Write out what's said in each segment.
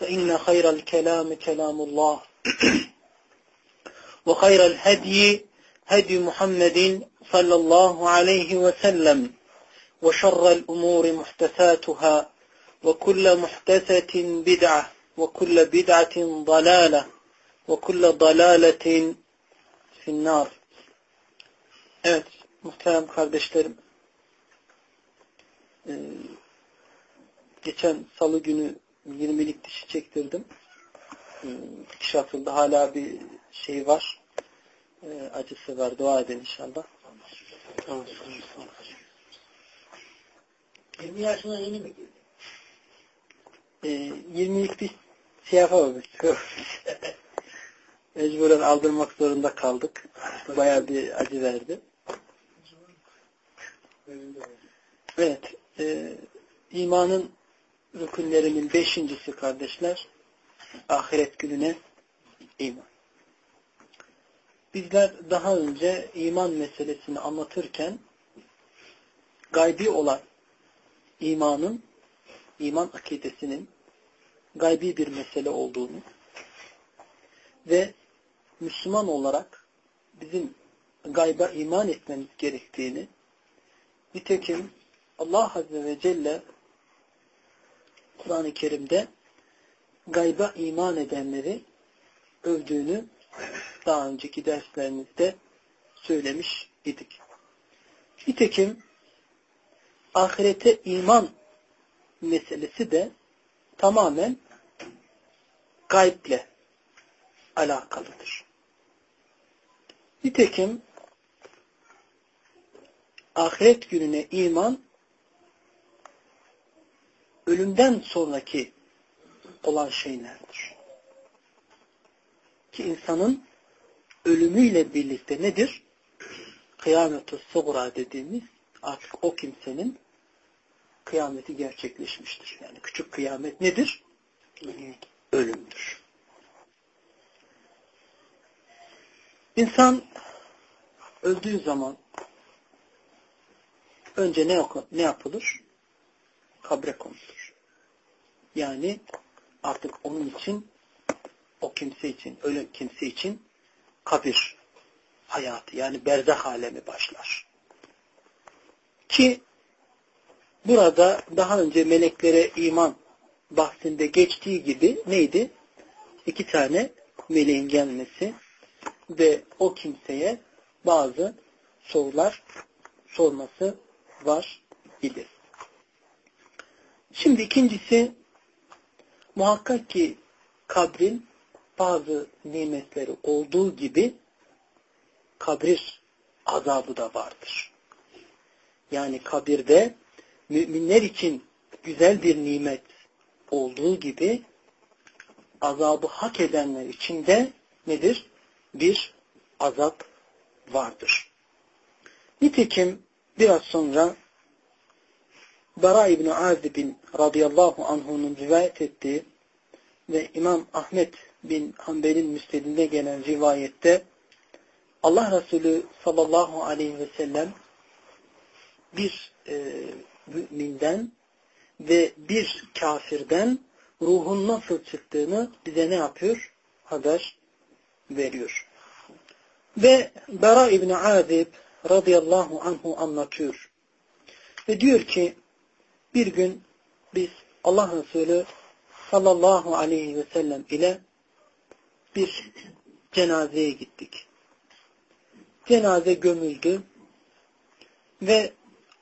فإن خير الكلام كلام الله وخير الهدي هدي محمد صلى الله عليه وسلم وشر الأمور محدثاتها وكل محدثة بدعة وكل بدعة ضلالة وكل ضلالة في النار Evet muhterem kardeşlerim ee, geçen salı günü 20'lik dişi çektirdim. Ee, dikiş atıldı. Hala bir şey var. Ee, acısı var. Dua edin inşallah. Tamam. 20 yaşına yeni mi girdi? Ee, 20'lik diş şey yapamamış. Mecburen aldırmak zorunda kaldık. Bayağı bir acı verdi. Evet. E, imanın rükünlerinin beşincisi kardeşler ahiret gününe iman. Bizler daha önce iman meselesini anlatırken gaybi olan imanın, iman akidesinin gaybi bir mesele olduğunu ve Müslüman olarak bizim gayba iman etmemiz gerektiğini nitekim Allah Azze ve Celle Kur'an-ı Kerim'de gayba iman edenleri övdüğünü daha önceki derslerimizde söylemiş idik. Nitekim ahirete iman meselesi de tamamen gayble alakalıdır. Nitekim ahiret gününe iman ölümden sonraki olan şeylerdir. Ki insanın ölümüyle birlikte nedir? Kıyamet-i Sugra dediğimiz artık o kimsenin kıyameti gerçekleşmiştir. Yani küçük kıyamet nedir? Ölümdür. İnsan öldüğü zaman önce ne, yapılır? Kabre konulur. Yani artık onun için o kimse için, ölen kimse için kabir hayatı yani berzah alemi başlar. Ki burada daha önce meleklere iman bahsinde geçtiği gibi neydi? İki tane meleğin gelmesi ve o kimseye bazı sorular sorması var idi. Şimdi ikincisi muhakkak ki kabrin bazı nimetleri olduğu gibi kabir azabı da vardır. Yani kabirde müminler için güzel bir nimet olduğu gibi azabı hak edenler için de nedir? Bir azap vardır. Nitekim biraz sonra Bara İbni Azib'in radıyallahu anh'unun rivayet ettiği ve İmam Ahmet bin Hanbel'in müstedinde gelen rivayette Allah Resulü sallallahu aleyhi ve sellem bir e, müminden ve bir kafirden ruhun nasıl çıktığını bize ne yapıyor? Haber veriyor. Ve Bera İbni Azib radıyallahu anhu anlatıyor. Ve diyor ki bir gün biz Allah Resulü sallallahu aleyhi ve sellem ile bir cenazeye gittik. Cenaze gömüldü ve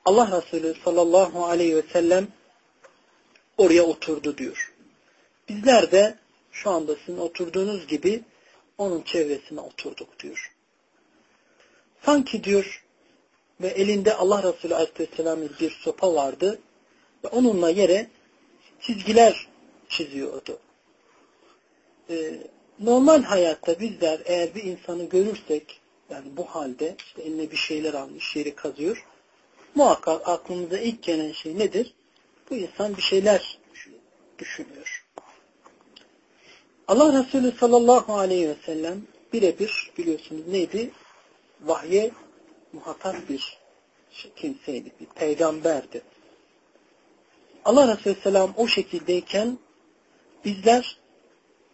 Allah Resulü sallallahu aleyhi ve sellem oraya oturdu diyor. Bizler de şu anda sizin oturduğunuz gibi onun çevresine oturduk diyor. Sanki diyor ve elinde Allah Resulü Aleyhisselam'ın bir sopa vardı ve onunla yere çizgiler çiziyordu. Ee, normal hayatta bizler eğer bir insanı görürsek yani bu halde işte eline bir şeyler almış yeri kazıyor muhakkak aklımıza ilk gelen şey nedir? Bu insan bir şeyler düşünüyor. Allah Resulü sallallahu aleyhi ve sellem birebir biliyorsunuz neydi? Vahye muhatap bir kimseydi, bir peygamberdi. Allah Resulü selam o şekildeyken bizler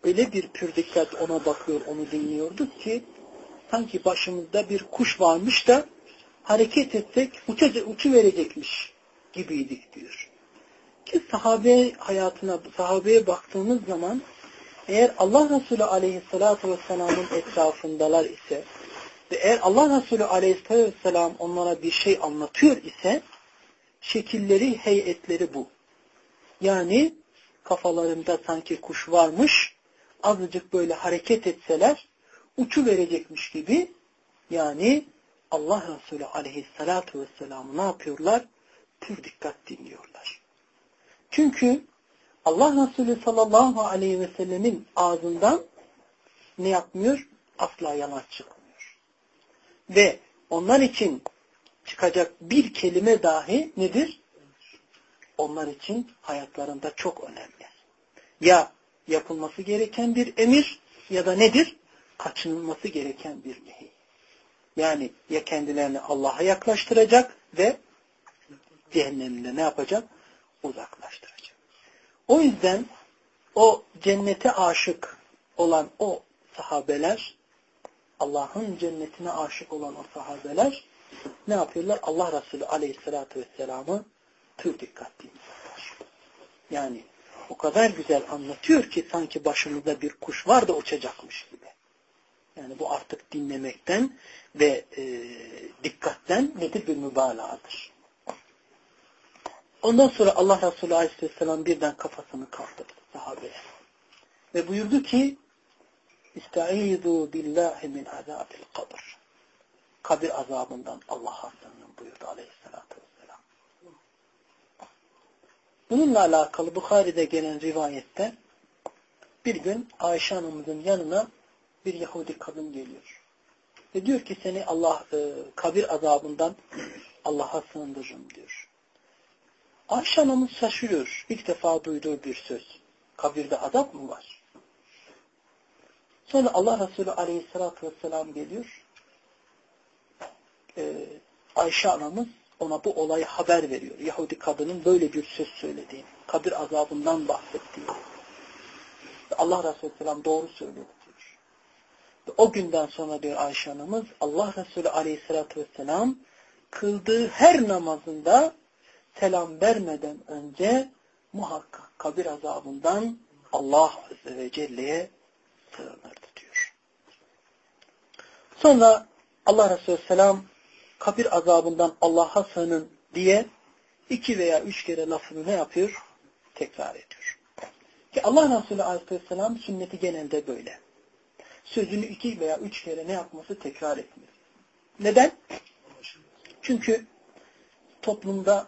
öyle bir pür dikkat ona bakıyor, onu dinliyorduk ki sanki başımızda bir kuş varmış da hareket etsek uça, uçu verecekmiş gibiydik diyor. Ki sahabe hayatına, sahabeye baktığımız zaman eğer Allah Resulü aleyhissalatü vesselamın etrafındalar ise ve eğer Allah Resulü aleyhissalatü vesselam onlara bir şey anlatıyor ise şekilleri, heyetleri bu. Yani kafalarında sanki kuş varmış, azıcık böyle hareket etseler uçu verecekmiş gibi yani Allah Resulü aleyhissalatu vesselam'ı ne yapıyorlar? Pür dikkat dinliyorlar. Çünkü Allah Resulü sallallahu aleyhi ve sellemin ağzından ne yapmıyor? Asla yalan çıkmıyor. Ve onlar için çıkacak bir kelime dahi nedir? Onlar için hayatlarında çok önemli. Ya yapılması gereken bir emir ya da nedir? Kaçınılması gereken bir nehi. Yani ya kendilerini Allah'a yaklaştıracak ve cehennemde ne yapacak? Uzaklaştıracak. O yüzden o cennete aşık olan o sahabeler, Allah'ın cennetine aşık olan o sahabeler ne yapıyorlar? Allah Resulü aleyhissalatü vesselam'ı tür dikkatli dinliyorlar. Yani o kadar güzel anlatıyor ki sanki başımızda bir kuş var da uçacakmış gibi. Yani bu artık dinlemekten ve e, dikkatten nedir bir mübalağadır. Ondan sonra Allah Resulü Aleyhisselam birden kafasını kaldırdı sahabeye. Ve buyurdu ki İstaizu billahi min azabil kabr. Kabir azabından Allah'a sığının buyurdu Aleyhisselatü Vesselam. Bununla alakalı Bukhari'de gelen rivayette bir gün Ayşe Hanım'ın yanına bir Yahudi kadın geliyor. Ve diyor ki seni Allah e, kabir azabından Allah'a sığındırırım diyor. Ayşe Hanım'ın şaşırıyor. İlk defa duyduğu bir söz. Kabirde azap mı var? Sonra Allah Resulü aleyhissalatü vesselam geliyor. Ee, Ayşe anamız ona bu olayı haber veriyor. Yahudi kadının böyle bir söz söylediğini, kabir azabından bahsettiğini. Allah Resulü Selam doğru söylüyor diyor. Ve o günden sonra diyor Ayşe anamız Allah Resulü Aleyhisselatü Vesselam kıldığı her namazında selam vermeden önce muhakkak kabir azabından Allah Azze ve Celle'ye sığınırdı diyor. Sonra Allah Resulü Selam kabir azabından Allah'a sığının diye iki veya üç kere lafını ne yapıyor? Tekrar ediyor. Ki Allah Resulü Aleyhisselam sünneti genelde böyle. Sözünü iki veya üç kere ne yapması tekrar etmiyor. Neden? Çünkü toplumda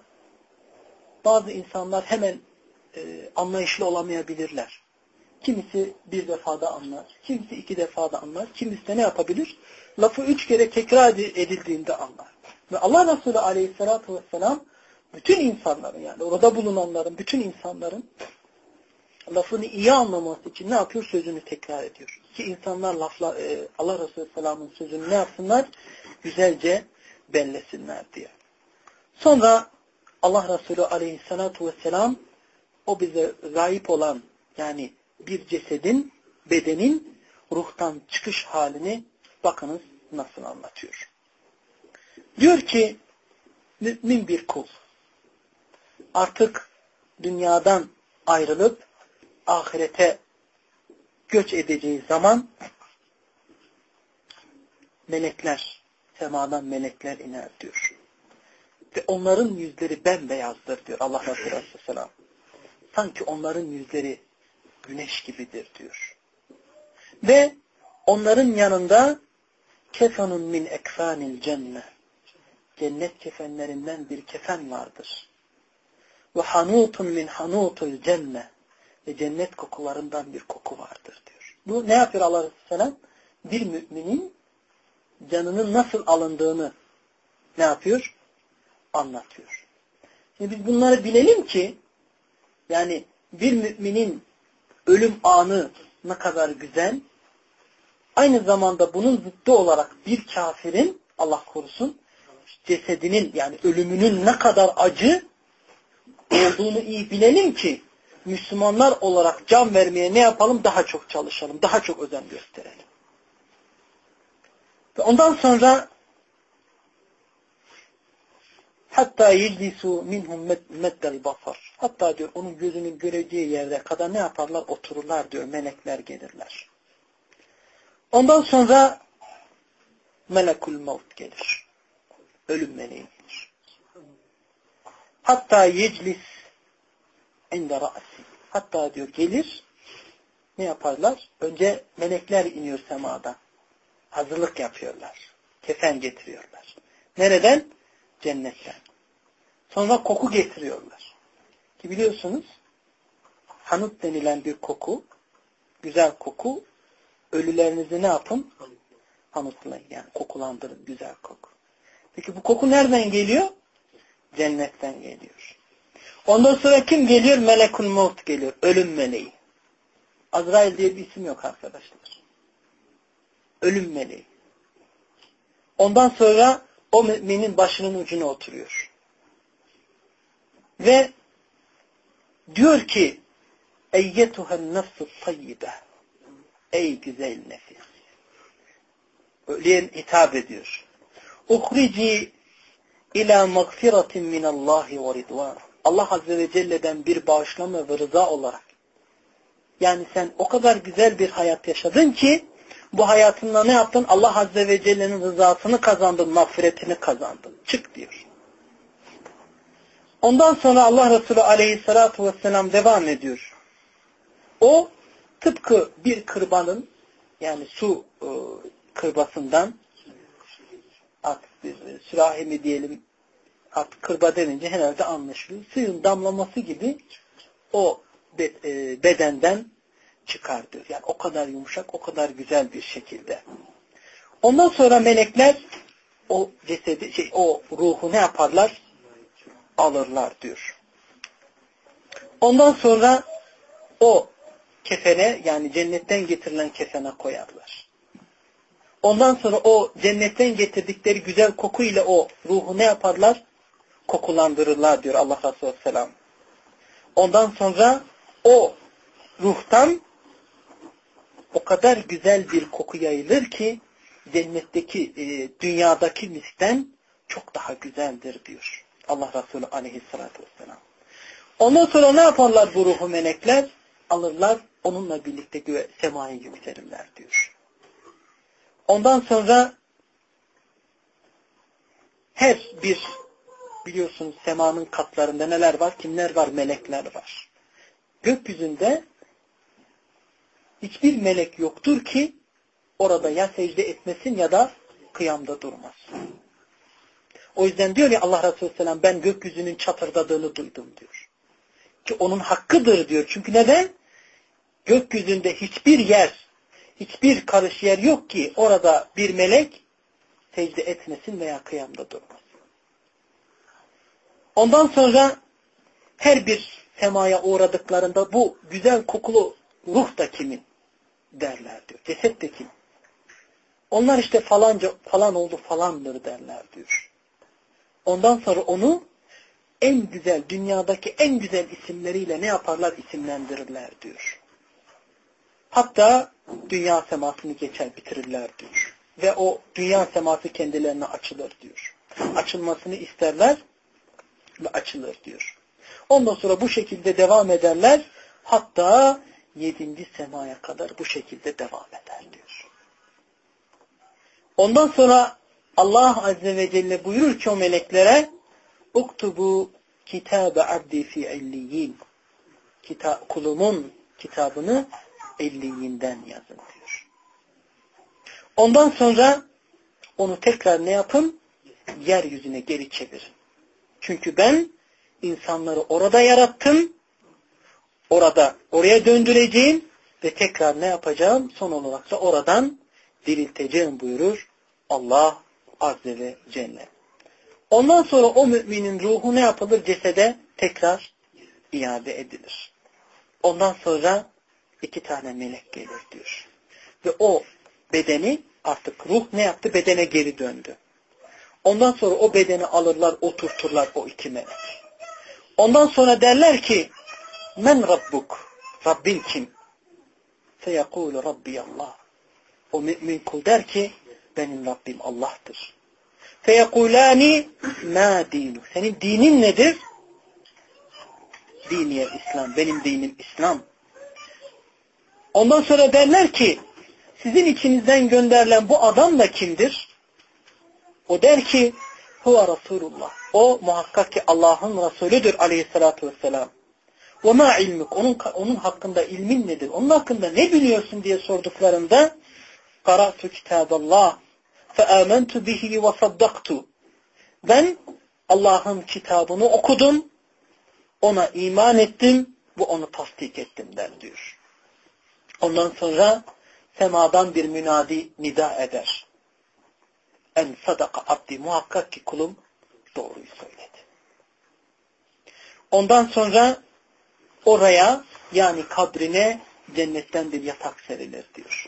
bazı insanlar hemen e, anlayışlı olamayabilirler. Kimisi bir defada anlar, kimisi iki defada anlar, kimisi de ne yapabilir? Lafı üç kere tekrar edildiğinde anlar. Ve Allah Resulü aleyhissalatü vesselam bütün insanların yani orada bulunanların, bütün insanların lafını iyi anlaması için ne yapıyor? Sözünü tekrar ediyor. Ki insanlar lafla, e, Allah Resulü Selam'ın sözünü ne yapsınlar? Güzelce bellesinler diye. Sonra Allah Resulü Aleyhisselatü Vesselam o bize gayip olan yani bir cesedin, bedenin ruhtan çıkış halini bakınız nasıl anlatıyor. Diyor ki mümin bir kul artık dünyadan ayrılıp ahirete göç edeceği zaman melekler, semadan melekler iner diyor. Ve onların yüzleri bembeyazdır diyor Allah Resulü Aleyhisselam. Sanki onların yüzleri güneş gibidir diyor. Ve onların yanında kefenun min ekfanil cennet. Cennet kefenlerinden bir kefen vardır. Ve hanutun min hanutul cennet. Ve cennet kokularından bir koku vardır diyor. Bu ne yapıyor Allah Resulü? Bir müminin canının nasıl alındığını ne yapıyor? Anlatıyor. Şimdi biz bunları bilelim ki yani bir müminin ölüm anı ne kadar güzel aynı zamanda bunun zıttı olarak bir kafirin Allah korusun cesedinin yani ölümünün ne kadar acı olduğunu iyi bilelim ki Müslümanlar olarak can vermeye ne yapalım? Daha çok çalışalım. Daha çok özen gösterelim. Ve ondan sonra hatta yeclisu minhum meddel basar. Hatta diyor onun gözünün göreceği yerde kadar ne yaparlar? Otururlar diyor. Melekler gelirler. Ondan sonra melekul mevt gelir. Ölüm meleği gelir. Hatta yeclis inde ra'si. Hatta diyor gelir ne yaparlar? Önce melekler iniyor semada. Hazırlık yapıyorlar. Kefen getiriyorlar. Nereden? Cennetten. Sonra koku getiriyorlar. Ki biliyorsunuz hanut denilen bir koku, güzel koku, ölülerinizi ne yapın? Hanutlayın yani kokulandırın güzel koku. Peki bu koku nereden geliyor? Cennetten geliyor. Ondan sonra kim geliyor? Melekul Maut geliyor. Ölüm meleği. Azrail diye bir isim yok arkadaşlar. Ölüm meleği. Ondan sonra o müminin başının ucuna oturuyor. Ve diyor ki Eyyetuhen nefsu tayyibe Ey güzel nefis. Öyle hitap ediyor. Uhrici ila mağfiratin minallahi ve ridvan. Allah Azze ve Celle'den bir bağışlama ve rıza olarak. Yani sen o kadar güzel bir hayat yaşadın ki bu hayatında ne yaptın? Allah Azze ve Celle'nin rızasını kazandın, mağfiretini kazandın. Çık diyor. Ondan sonra Allah Resulü Aleyhisselatü Vesselam devam ediyor. O tıpkı bir kırbanın yani su e, kırbasından artık bir sürahi mi diyelim artık kırba denince herhalde anlaşılıyor. Suyun damlaması gibi o e, bedenden çıkardı. Yani o kadar yumuşak, o kadar güzel bir şekilde. Ondan sonra melekler o cesedi, şey, o ruhu ne yaparlar? Alırlar diyor. Ondan sonra o kefene yani cennetten getirilen kefene koyarlar. Ondan sonra o cennetten getirdikleri güzel koku ile o ruhu ne yaparlar? Kokulandırırlar diyor Allah Resulü Selam. Ondan sonra o ruhtan o kadar güzel bir koku yayılır ki cennetteki, e, dünyadaki misten çok daha güzeldir diyor. Allah Resulü aleyhissalatü vesselam. Ondan sonra ne yaparlar bu ruhu melekler? Alırlar, onunla birlikte göğe, semaya yükselirler diyor. Ondan sonra her bir biliyorsunuz semanın katlarında neler var? Kimler var? Melekler var. Gökyüzünde hiçbir melek yoktur ki orada ya secde etmesin ya da kıyamda durmasın. O yüzden diyor ya Allah Resulü Selam ben gökyüzünün çatırdadığını duydum diyor. Ki onun hakkıdır diyor. Çünkü neden? Gökyüzünde hiçbir yer, hiçbir karış yer yok ki orada bir melek secde etmesin veya kıyamda durmasın. Ondan sonra her bir semaya uğradıklarında bu güzel kokulu ruh da kimin derler diyor. Ceset de kim? Onlar işte falanca falan oldu falandır derler diyor. Ondan sonra onu en güzel, dünyadaki en güzel isimleriyle ne yaparlar? isimlendirirler diyor. Hatta dünya semasını geçer bitirirler diyor. Ve o dünya seması kendilerine açılır diyor. Açılmasını isterler ve açılır diyor. Ondan sonra bu şekilde devam ederler. Hatta yedinci semaya kadar bu şekilde devam eder diyor. Ondan sonra Allah Azze ve Celle buyurur ki o meleklere uktubu kitabe abdi fi illiyin Kita kulumun kitabını elliyinden yazın diyor. Ondan sonra onu tekrar ne yapın? Yeryüzüne geri çevirin. Çünkü ben insanları orada yarattım. Orada, oraya döndüreceğim ve tekrar ne yapacağım? Son olarak da oradan dirilteceğim buyurur Allah Azze ve Celle. Ondan sonra o müminin ruhu ne yapılır? Cesede tekrar iade edilir. Ondan sonra iki tane melek gelir diyor. Ve o bedeni artık ruh ne yaptı? Bedene geri döndü. Ondan sonra o bedeni alırlar, oturturlar o iki melek. Ondan sonra derler ki Men Rabbuk? Rabbin kim? Feyekulu Rabbi Allah. O mümin kul der ki benim Rabbim Allah'tır. Feyekulani ma dinu. Senin dinin nedir? Diniye İslam. Benim dinim İslam. Ondan sonra derler ki sizin içinizden gönderilen bu adam da kimdir? O der ki huve Resulullah. O muhakkak ki Allah'ın Resulüdür aleyhissalatü vesselam. Ve ma ilmik. Onun, onun hakkında ilmin nedir? Onun hakkında ne biliyorsun diye sorduklarında qara'tu kitaballah fe amentu bihi ve saddaktu. Ben Allah'ın kitabını okudum, ona iman ettim ve onu tasdik ettim der diyor. Ondan sonra semadan bir münadi nida eder. En sadaka abdi muhakkak ki kulum doğruyu söyledi. Ondan sonra oraya yani kabrine cennetten bir yatak serilir diyor.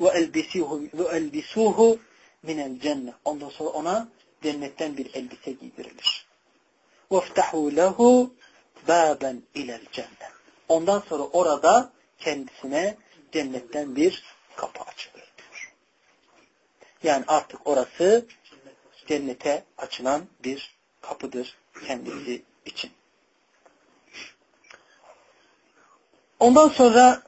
Ve elbisuhu ve elbisuhu minel cennet. Ondan sonra ona cennetten bir elbise giydirilir. Veftahu lehu baben ilel cennet. Ondan sonra orada kendisine cennetten bir kapı açılır. Yani artık orası cennete açılan bir kapıdır kendisi için. Ondan sonra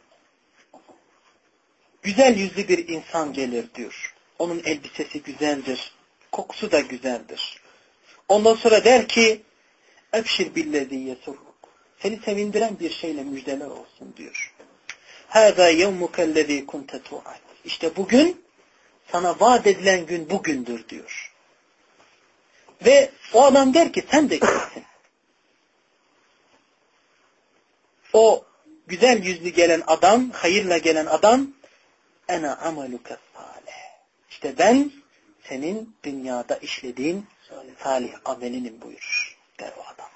güzel yüzlü bir insan gelir diyor. Onun elbisesi güzeldir. Kokusu da güzeldir. Ondan sonra der ki Ebşir billezî yesurruk. Seni sevindiren bir şeyle müjdeler olsun diyor. Hâzâ yevmukellezî kunte tu'ad. İşte bugün sana vaat edilen gün bugündür diyor. Ve o adam der ki sen de kimsin? O güzel yüzlü gelen adam, hayırla gelen adam ena amaluke salih. İşte ben senin dünyada işlediğin salih amelinim buyurur der o adam.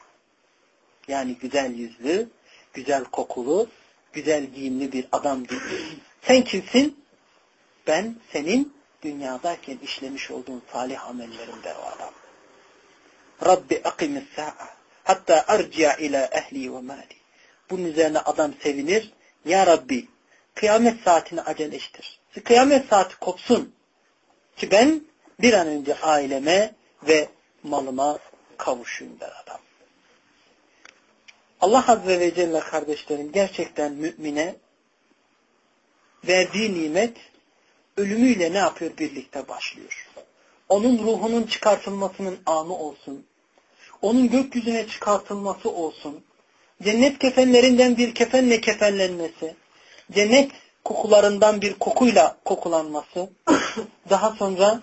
Yani güzel yüzlü, güzel kokulu, güzel giyimli bir adam değil. Sen kimsin? Ben senin dünyadayken işlemiş olduğun salih amellerim der o adam. Rabbi akimis sa'a hatta arci'a ila ehli ve mali. Bunun üzerine adam sevinir. Ya Rabbi kıyamet saatini aceleştir. Kıyamet saati kopsun. Ki ben bir an önce aileme ve malıma kavuşayım der adam. Allah Azze ve Celle kardeşlerim gerçekten mümine verdiği nimet ölümüyle ne yapıyor? Birlikte başlıyor. Onun ruhunun çıkartılmasının anı olsun. Onun gökyüzüne çıkartılması olsun. Cennet kefenlerinden bir kefenle kefenlenmesi. Cennet kokularından bir kokuyla kokulanması. Daha sonra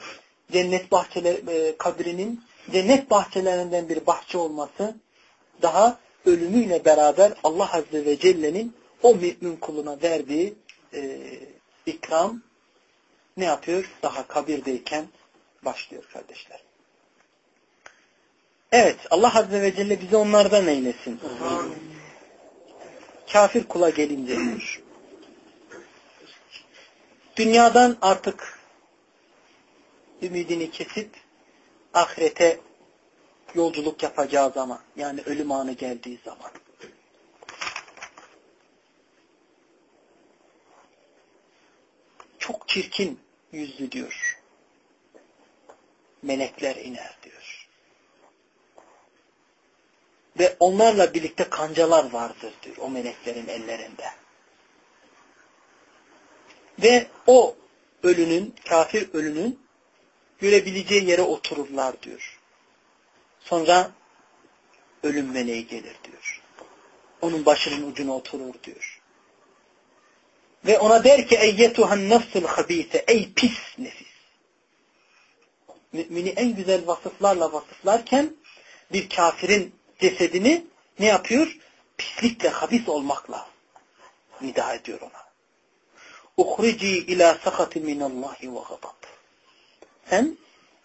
cennet bahçeleri, e, kabrinin cennet bahçelerinden bir bahçe olması. Daha ölümüyle beraber Allah Azze ve Celle'nin o mümin kuluna verdiği e, ikram ne yapıyor? Daha kabirdeyken başlıyor kardeşler. Evet Allah Azze ve Celle bizi onlardan eylesin. Kafir kula gelince. Dünyadan artık ümidini kesip ahirete yolculuk yapacağı zaman yani ölüm anı geldiği zaman çok çirkin yüzlü diyor. Melekler iner diyor. Ve onlarla birlikte kancalar vardır diyor o meleklerin ellerinde. Ve o ölünün, kafir ölünün görebileceği yere otururlar diyor. Sonra ölüm meleği gelir diyor. Onun başının ucuna oturur diyor. Ve ona der ki eyyetuhan nefsul habise ey pis nefis. Mümini en güzel vasıflarla vasıflarken bir kafirin cesedini ne yapıyor? Pislikle, habis olmakla nida ediyor ona. Uhrici ila sakati minallahi ve gadab. Sen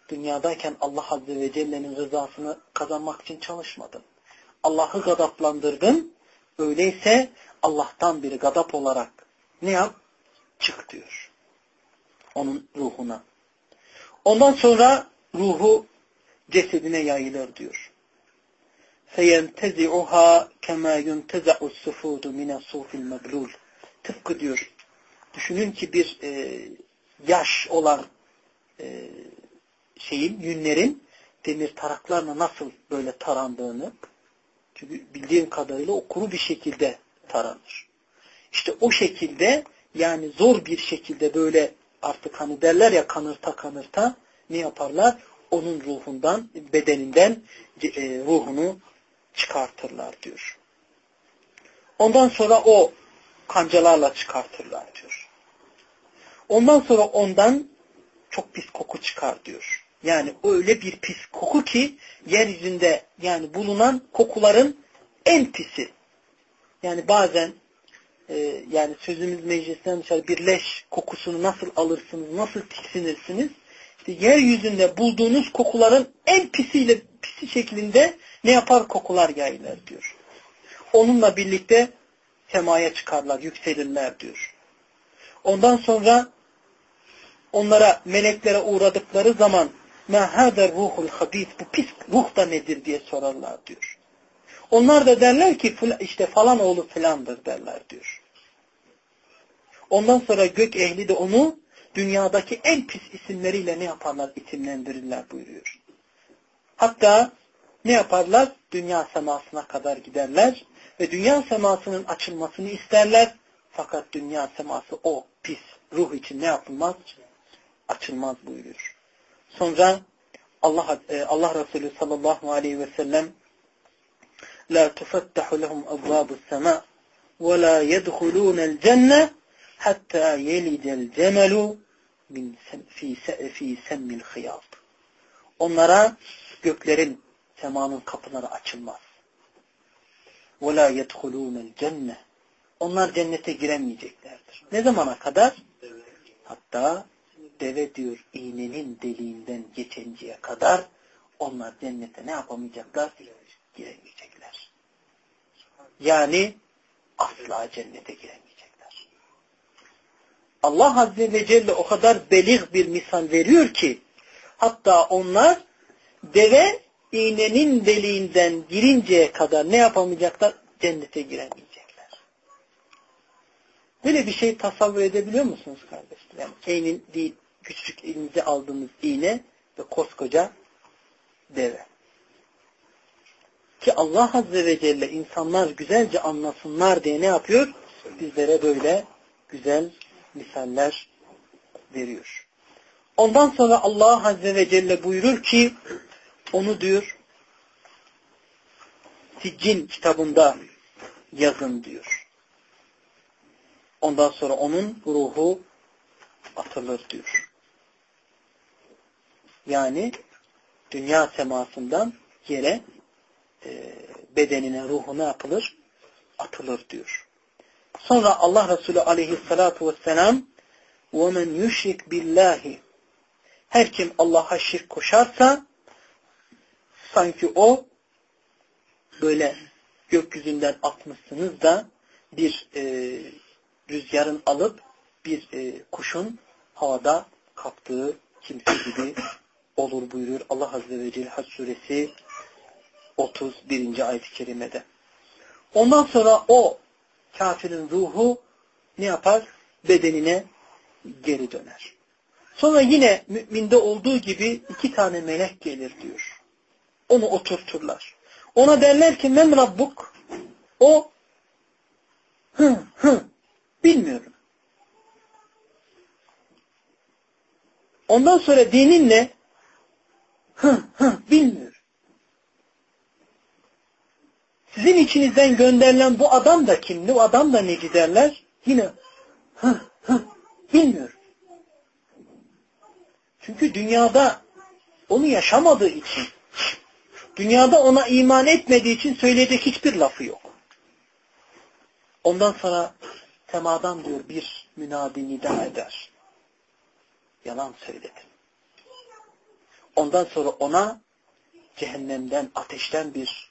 dünyadayken Allah Azze ve Celle'nin rızasını kazanmak için çalışmadın. Allah'ı gadaplandırdın. Öyleyse Allah'tan bir gadap olarak ne yap? Çık diyor. Onun ruhuna. Ondan sonra ruhu cesedine yayılır diyor. فَيَنْتَزِعُهَا كَمَا يُنْتَزَعُ السُّفُودُ مِنَ الصُّوفِ الْمَبْلُولِ Tıpkı diyor. Düşünün ki bir e, yaş olan e, şeyin, yünlerin demir taraklarla nasıl böyle tarandığını çünkü bildiğim kadarıyla o kuru bir şekilde taranır. İşte o şekilde yani zor bir şekilde böyle artık hani derler ya kanırta kanırta ne yaparlar? Onun ruhundan, bedeninden e, ruhunu çıkartırlar diyor. Ondan sonra o kancalarla çıkartırlar diyor. Ondan sonra ondan çok pis koku çıkar diyor. Yani öyle bir pis koku ki yeryüzünde yani bulunan kokuların en pisi. Yani bazen e, yani sözümüz meclisten dışarı bir leş kokusunu nasıl alırsınız, nasıl tiksinirsiniz? İşte yeryüzünde bulduğunuz kokuların en pisiyle pisi şeklinde ne yapar kokular yayılır diyor. Onunla birlikte semaya çıkarlar, yükselirler diyor. Ondan sonra onlara meleklere uğradıkları zaman ma hader ruhul habis bu pis ruh da nedir diye sorarlar diyor. Onlar da derler ki işte falan oğlu filandır derler diyor. Ondan sonra gök ehli de onu dünyadaki en pis isimleriyle ne yaparlar? isimlendirirler buyuruyor. Hatta ne yaparlar? Dünya semasına kadar giderler ve dünya semasının açılmasını isterler. Fakat dünya seması o pis ruh için ne yapılmaz? Açılmaz buyuruyor. Sonra Allah e, Allah Resulü sallallahu aleyhi ve sellem la tufattahu lehum ebvabus sema ve la yedhulûnel cenne hatta yelidel cemelu min fi fi semmil hıyat. Onlara göklerin semanın kapıları açılmaz. Ve la yedhulûnel cenne. Onlar cennete giremeyeceklerdir. Ne zamana kadar? Hatta deve diyor iğnenin deliğinden geçinceye kadar onlar cennete ne yapamayacaklar? Giremeyecekler. Yani asla cennete giremeyecekler. Allah Azze ve Celle o kadar belih bir misal veriyor ki hatta onlar deve iğnenin deliğinden girinceye kadar ne yapamayacaklar? Cennete giremeyecekler. Böyle bir şey tasavvur edebiliyor musunuz kardeşler? Yani eynin değil, küçük elinize aldığımız iğne ve koskoca deve. Ki Allah Azze ve Celle insanlar güzelce anlasınlar diye ne yapıyor? Bizlere böyle güzel misaller veriyor. Ondan sonra Allah Azze ve Celle buyurur ki onu diyor Siccin kitabında yazın diyor. Ondan sonra onun ruhu atılır diyor Yani dünya semasından yere e, bedenine, ruhuna yapılır, atılır diyor. Sonra Allah Resulü aleyhissalatu vesselam وَمَنْ يُشْرِكْ بِاللّٰهِ Her kim Allah'a şirk koşarsa sanki o böyle gökyüzünden atmışsınız da bir e, rüzgarın alıp bir e, kuşun havada kaptığı kimse gibi olur buyuruyor Allah Azze ve Celle Hac suresi 31. ayet-i kerimede. Ondan sonra o kafirin ruhu ne yapar? Bedenine geri döner. Sonra yine müminde olduğu gibi iki tane melek gelir diyor. Onu oturturlar. Ona derler ki men rabbuk? O hı hı bilmiyorum. Ondan sonra dinin ne? Hı hı bilmiyor. Sizin içinizden gönderilen bu adam da kimdi? O adam da neci derler? Yine hı hı bilmiyor. Çünkü dünyada onu yaşamadığı için, dünyada ona iman etmediği için söyleyecek hiçbir lafı yok. Ondan sonra semadan diyor bir münadi nida eder. Yalan söyledim. Ondan sonra ona cehennemden, ateşten bir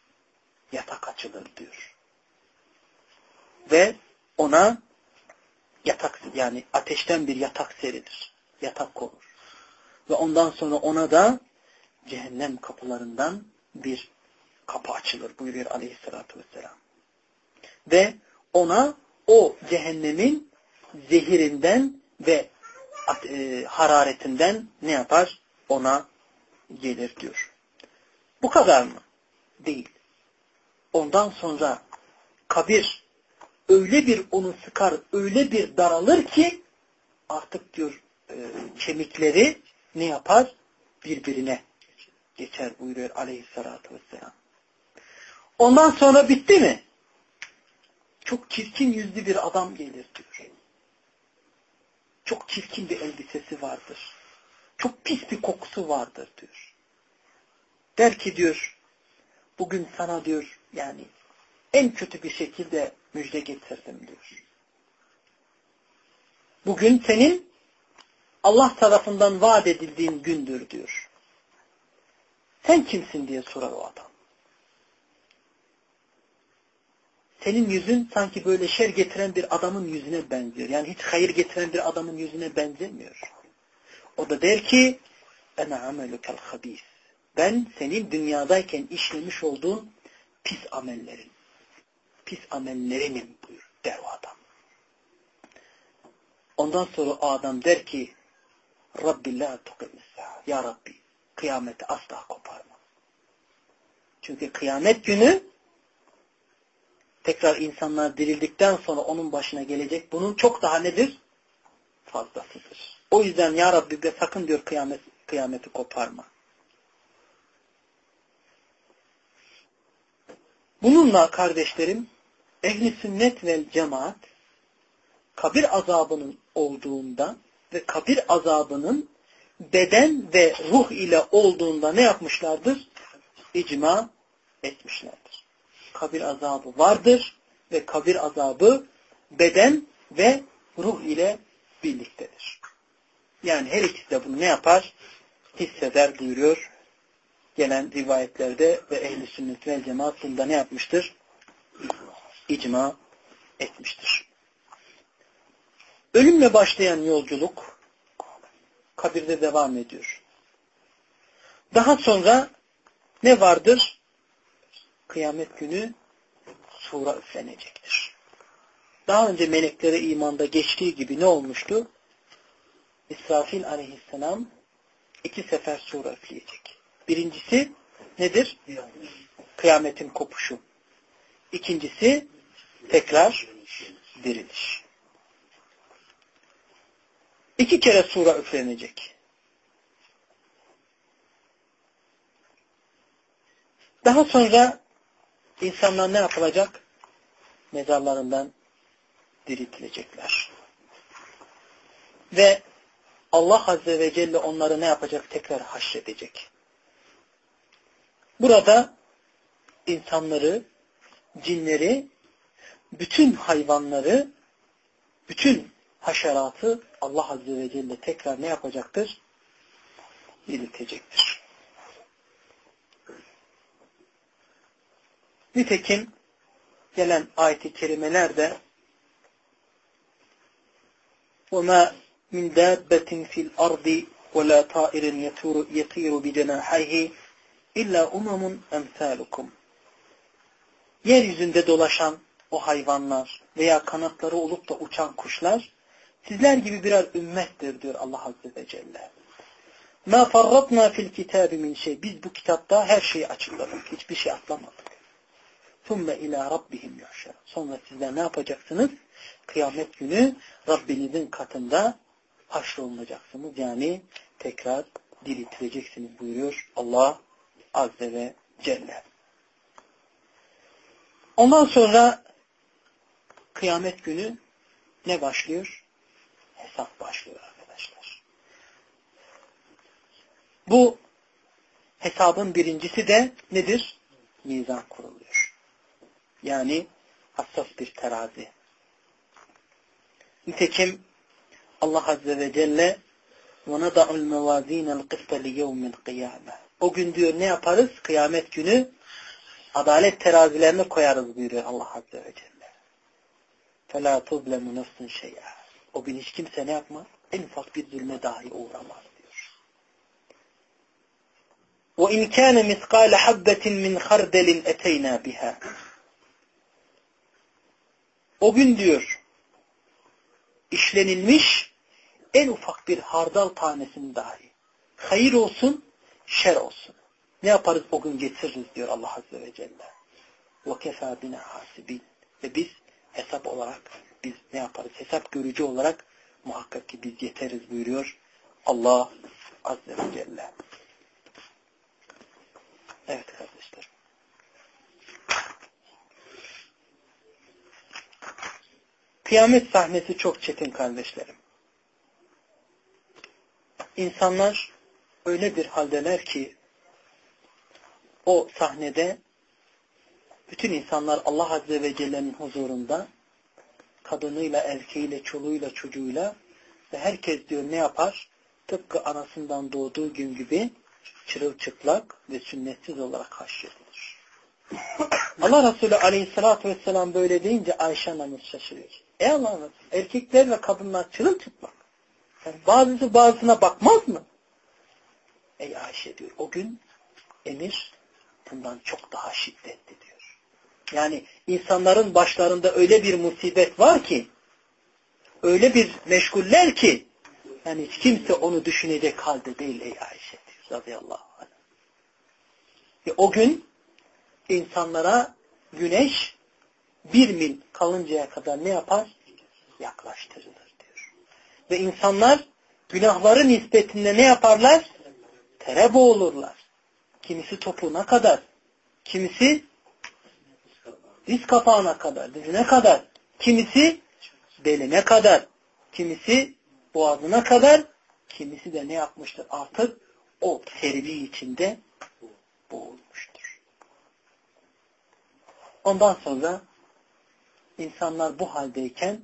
yatak açılır diyor. Ve ona yatak yani ateşten bir yatak serilir. Yatak konur. Ve ondan sonra ona da cehennem kapılarından bir kapı açılır buyuruyor aleyhissalatü vesselam. Ve ona o cehennemin zehirinden ve e, hararetinden ne yapar? Ona gelir diyor. Bu kadar mı? Değil. Ondan sonra kabir öyle bir onu sıkar, öyle bir daralır ki artık diyor e, kemikleri ne yapar? Birbirine geçer buyuruyor aleyhissalatü vesselam. Ondan sonra bitti mi? Çok çirkin yüzlü bir adam gelir diyor. Çok çirkin bir elbisesi vardır. Çok pis bir kokusu vardır diyor. Der ki diyor, bugün sana diyor yani en kötü bir şekilde müjde getirdim diyor. Bugün senin Allah tarafından vaat edildiğin gündür diyor. Sen kimsin diye sorar o adam. Senin yüzün sanki böyle şer getiren bir adamın yüzüne benziyor. Yani hiç hayır getiren bir adamın yüzüne benzemiyor. O da der ki ene amelukel habis. Ben senin dünyadayken işlemiş olduğun pis amellerin. Pis amellerinim buyur der o adam. Ondan sonra o adam der ki Rabbi la tukimissa. Ya Rabbi kıyameti asla koparma. Çünkü kıyamet günü tekrar insanlar dirildikten sonra onun başına gelecek. Bunun çok daha nedir? Fazlasıdır. O yüzden Ya Rabbi de sakın diyor kıyamet, kıyameti koparma. Bununla kardeşlerim ehli sünnet ve cemaat kabir azabının olduğunda ve kabir azabının beden ve ruh ile olduğunda ne yapmışlardır? İcma etmişlerdir. Kabir azabı vardır ve kabir azabı beden ve ruh ile birliktedir. Yani her ikisi de bunu ne yapar? Hisseder buyuruyor gelen rivayetlerde ve ehli sünnet ve cemaat bunda ne yapmıştır? İcma etmiştir. Ölümle başlayan yolculuk kabirde devam ediyor. Daha sonra ne vardır? Kıyamet günü sura üflenecektir. Daha önce meleklere imanda geçtiği gibi ne olmuştu? İsrafil aleyhisselam iki sefer sura üfleyecek. Birincisi nedir? Kıyametin kopuşu. İkincisi tekrar diriliş. İki kere sura üflenecek. Daha sonra insanlar ne yapılacak? Mezarlarından diriltilecekler. Ve Allah Azze ve Celle onları ne yapacak? Tekrar haşredecek. Burada insanları, cinleri, bütün hayvanları, bütün haşeratı Allah Azze ve Celle tekrar ne yapacaktır? Diriltecektir. Nitekim gelen ayet-i kerimelerde وَمَا min dabbetin fil ardi ve la ta'irin yaturu yatiru bi cenahihi illa umamun emsalukum. Yeryüzünde dolaşan o hayvanlar veya kanatları olup da uçan kuşlar sizler gibi birer ümmettir diyor Allah Azze ve Celle. Ma farratna fil kitabi min şey. Biz bu kitapta her şeyi açıkladık. Hiçbir şey atlamadık. Thumme ila rabbihim yaşa. Sonra sizler ne yapacaksınız? Kıyamet günü Rabbinizin katında haşrolunacaksınız. Yani tekrar diriltileceksiniz buyuruyor Allah Azze ve Celle. Ondan sonra kıyamet günü ne başlıyor? Hesap başlıyor arkadaşlar. Bu hesabın birincisi de nedir? Mizan kuruluyor. Yani hassas bir terazi. Nitekim Allah Azze ve Celle وَنَضَعُ الْمَوَازِينَ الْقِسْتَ لِيَوْمِ الْقِيَامَةِ O gün diyor ne yaparız? Kıyamet günü adalet terazilerine koyarız buyuruyor Allah Azze ve Celle. فَلَا تُظْلَمُ نَفْسٌ شَيْئًا O gün hiç kimse ne yapmaz? En ufak bir zulme dahi uğramaz diyor. وَاِنْ كَانَ مِثْقَالَ حَبَّةٍ مِنْ خَرْدَلٍ اَتَيْنَا بِهَا O gün diyor işlenilmiş en ufak bir hardal tanesinin dahi hayır olsun, şer olsun. Ne yaparız o gün getiririz diyor Allah Azze ve Celle. وَكَفَى بِنَا حَاسِبِينَ Ve biz hesap olarak, biz ne yaparız? Hesap görücü olarak muhakkak ki biz yeteriz buyuruyor Allah Azze ve Celle. Evet kardeşler. Kıyamet sahnesi çok çetin kardeşlerim. İnsanlar öyle bir haldeler ki o sahnede bütün insanlar Allah Azze ve Celle'nin huzurunda kadınıyla, erkeğiyle, çoluğuyla, çocuğuyla ve herkes diyor ne yapar? Tıpkı anasından doğduğu gün gibi çırılçıplak ve sünnetsiz olarak haşredilir. Allah Resulü Aleyhisselatü vesselam böyle deyince Ayşe anamız şaşırıyor. Ey Allah Resulü, erkekler ve kadınlar çırılçıplak. Yani bazısı bazısına bakmaz mı? Ey Ayşe diyor, o gün emir bundan çok daha şiddetli diyor. Yani insanların başlarında öyle bir musibet var ki, öyle bir meşguller ki, yani hiç kimse onu düşünecek halde değil ey Ayşe diyor radıyallahu anh. Ve o gün insanlara güneş bir mil kalıncaya kadar ne yapar? Yaklaştırılır diyor. Ve insanlar günahları nispetinde ne yaparlar? Tere boğulurlar. Kimisi topuğuna kadar, kimisi diz kapağına kadar, dizine kadar, kimisi beline kadar, kimisi boğazına kadar, kimisi de ne yapmıştır? Artık o seriliği içinde boğulmuştur. Ondan sonra insanlar bu haldeyken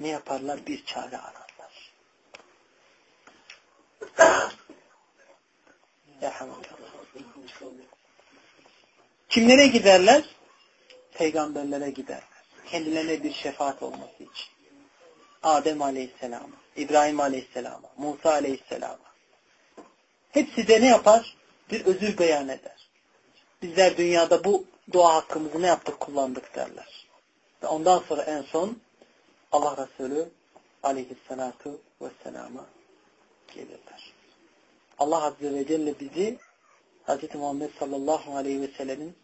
ne yaparlar? Bir çare ararlar. Kimlere giderler? Peygamberlere giderler. Kendilerine bir şefaat olması için. Adem Aleyhisselam'a, İbrahim Aleyhisselam'a, Musa Aleyhisselam'a. Hepsi de ne yapar? Bir özür beyan eder. Bizler dünyada bu dua hakkımızı ne yaptık? Kullandık derler. Ve ondan sonra en son Allah Resulü aleyhissalatu vesselama gelirler. Allah Azze ve Celle bizi Hz. Muhammed sallallahu aleyhi ve sellemin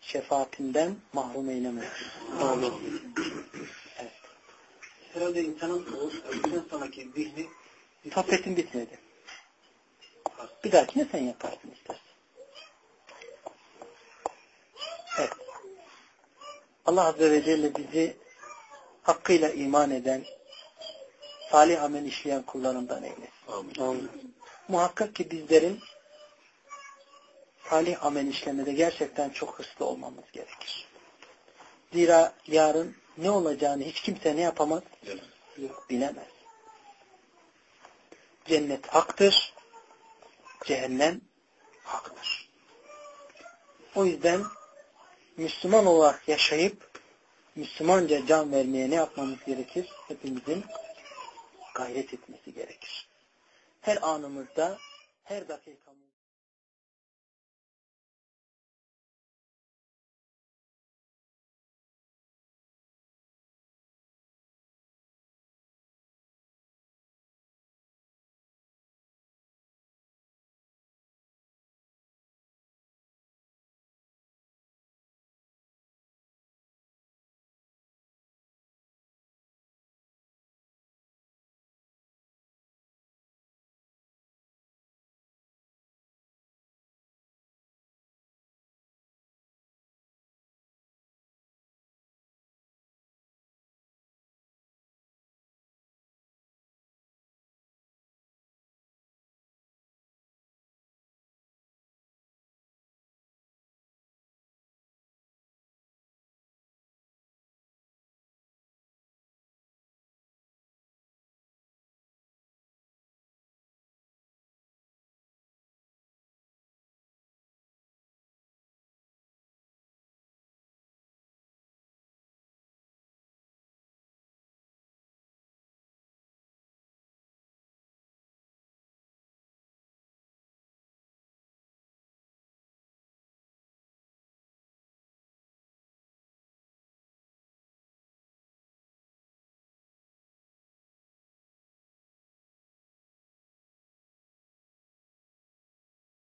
şefaatinden mahrum eylemesin. Doğru. Evet. Herhalde insanın öldükten sonraki zihni Sohbetin bitmedi. Bir dahakine sen yaparsın istersen. Allah Azze ve Celle bizi hakkıyla iman eden, salih amel işleyen kullarından eylesin. Amin. Muhakkak ki bizlerin salih amel işlemede gerçekten çok hırslı olmamız gerekir. Zira yarın ne olacağını hiç kimse ne yapamaz? Yok, bilemez. Cennet haktır, cehennem haktır. O yüzden Müslüman olarak yaşayıp Müslümanca can vermeye ne yapmamız gerekir? Hepimizin gayret etmesi gerekir. Her anımızda, her dakikamızda